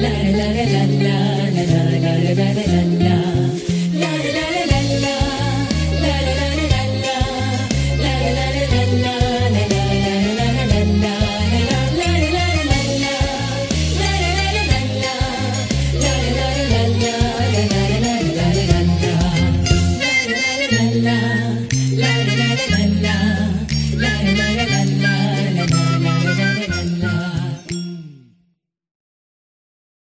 la la la la la la la la